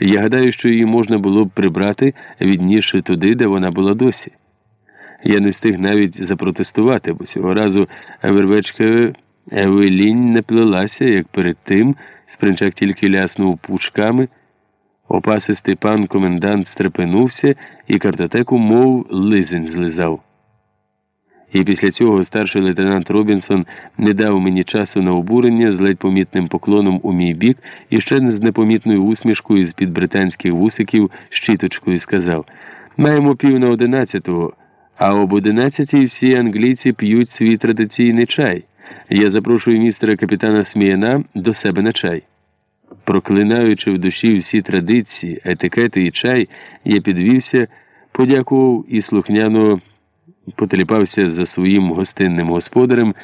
Я гадаю, що її можна було б прибрати, віднісши туди, де вона була досі. Я не встиг навіть запротестувати, бо цього разу вервечка Евелінь не плелася, як перед тим, спринчак тільки ляснув пучками. Опасистий пан комендант стрепенувся і картотеку, мов лизень злизав. І після цього старший лейтенант Робінсон не дав мені часу на обурення з ледь помітним поклоном у мій бік і ще з непомітною усмішкою з під британських вусиків щіточкою сказав Маємо пів на одинадцятого, а об одинадцятій всі англійці п'ють свій традиційний чай. Я запрошую містера капітана Сміяна до себе на чай. Проклинаючи в душі всі традиції, етикети і чай, я підвівся, подякував і слухняно потріпався за своїм гостинним господарем,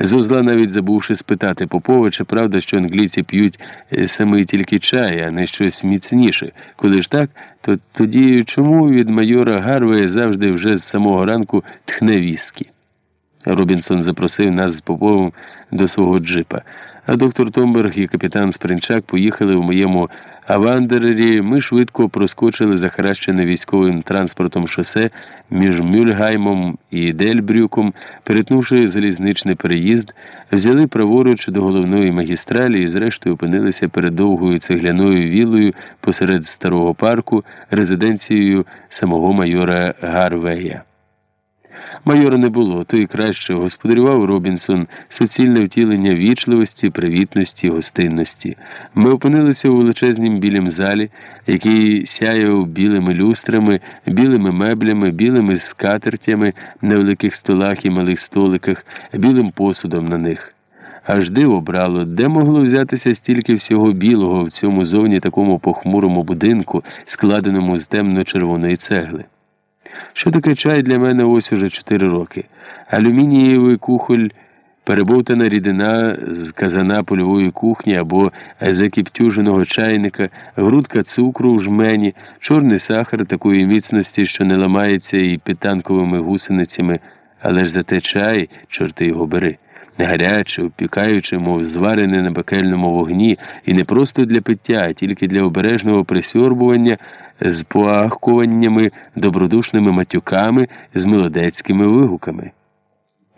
зозла навіть забувши спитати Попова, чи правда, що англійці п'ють саме тільки чай, а не щось міцніше. Коли ж так, то тоді чому від майора Гарвея завжди вже з самого ранку тхне віскі? Робінсон запросив нас з Поповим до свого джипа, а доктор Томберг і капітан Спринчак поїхали у моєму авандерері. Ми швидко проскочили захаращене військовим транспортом шосе між Мюльгаймом і Дельбрюком, перетнувши залізничний переїзд, взяли праворуч до головної магістралі і, зрештою, опинилися перед довгою цегляною вілою посеред старого парку, резиденцією самого майора Гарвея. Майора не було, то і краще господарював Робінсон, суцільне втілення вічливості, привітності, гостинності. Ми опинилися у величезнім білім залі, який сяяв білими люстрами, білими меблями, білими скатертями на великих столах і малих столиках, білим посудом на них. Аж диво брало, де могло взятися стільки всього білого в цьому зовні такому похмурому будинку, складеному з темно-червоної цегли. Що таке чай для мене ось уже 4 роки. Алюмінієвий кухоль, перебовтана рідина з казана польової кухні або закіптюженого чайника, грудка цукру в жмені, чорний сахар такої міцності, що не ламається і підтанковими гусеницями, але ж зате чай, чорти його бери. Гаряче, опікаючи, мов зварене на пекельному вогні, і не просто для пиття, а тільки для обережного присьорбування з поахкуваннями, добродушними матюками, з мелодецькими вигуками.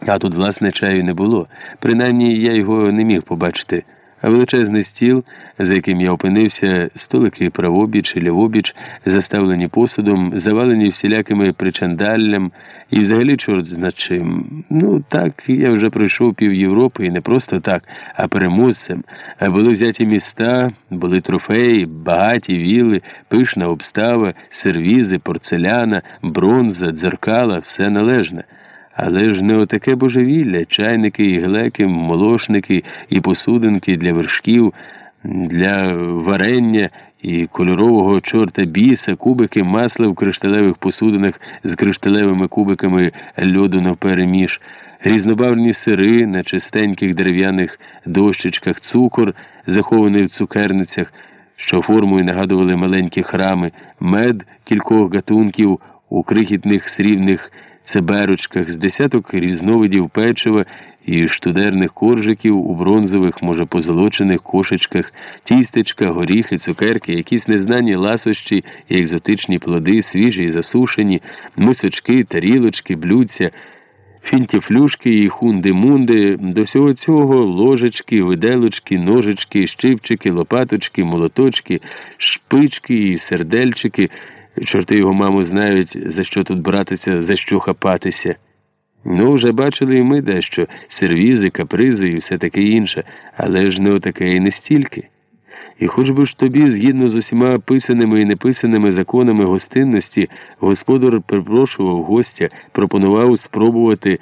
А тут, власне, чаю не було. Принаймні я його не міг побачити. Величезний стіл, за яким я опинився, столики правобіч і лівобіч, заставлені посудом, завалені всілякими причандаллям, і взагалі чорт зна чим. Ну так, я вже пройшов пів Європи, і не просто так, а переможцем. Були взяті міста, були трофеї, багаті віли, пишна обстава, сервізи, порцеляна, бронза, дзеркала, все належне. Але ж не отаке божевілля, чайники і глеки, молошники і посудинки для вершків, для варення і кольорового чорта біса, кубики масла в кришталевих посудинах з кришталевими кубиками льоду навпереміж, різнобавні сири на чистеньких дерев'яних дощечках, цукор, захований в цукерницях, що формою нагадували маленькі храми, мед кількох гатунків у крихітних срібних цеберочках з десяток різновидів печива і штудерних коржиків у бронзових, може, позолочених кошечках, тістечка, горіхи, цукерки, якісь незнані ласощі і екзотичні плоди, свіжі і засушені, мисочки, тарілочки, блюдця. Фінтіфлюшки і хунди-мунди, до всього цього ложечки, виделочки, ножички, щипчики, лопаточки, молоточки, шпички і сердельчики. Чорти його, маму, знають, за що тут братися, за що хапатися. Ну, вже бачили і ми дещо сервізи, капризи і все таке інше, але ж не отаке і не стільки. І хоч би ж тобі, згідно з усіма писаними і неписаними законами гостинності, господар припрошував гостя, пропонував спробувати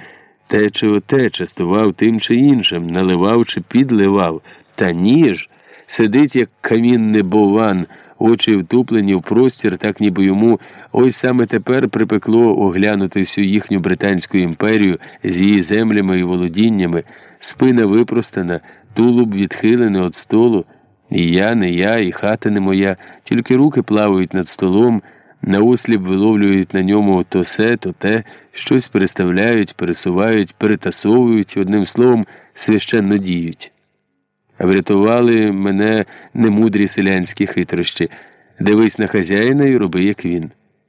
те чи оте, частував тим чи іншим, наливав чи підливав, та ніж сидить, як камінний бован очі втуплені в простір, так ніби йому ось саме тепер припекло оглянути всю їхню британську імперію з її землями і володіннями, спина випростана, тулуб відхилений від столу. І я, не я, і хата не моя, тільки руки плавають над столом, наосліп виловлюють на ньому то се, то те, щось переставляють, пересувають, перетасовують, одним словом, священно діють. Врятували мене немудрі селянські хитрощі. Дивись на хазяїна і роби, як він.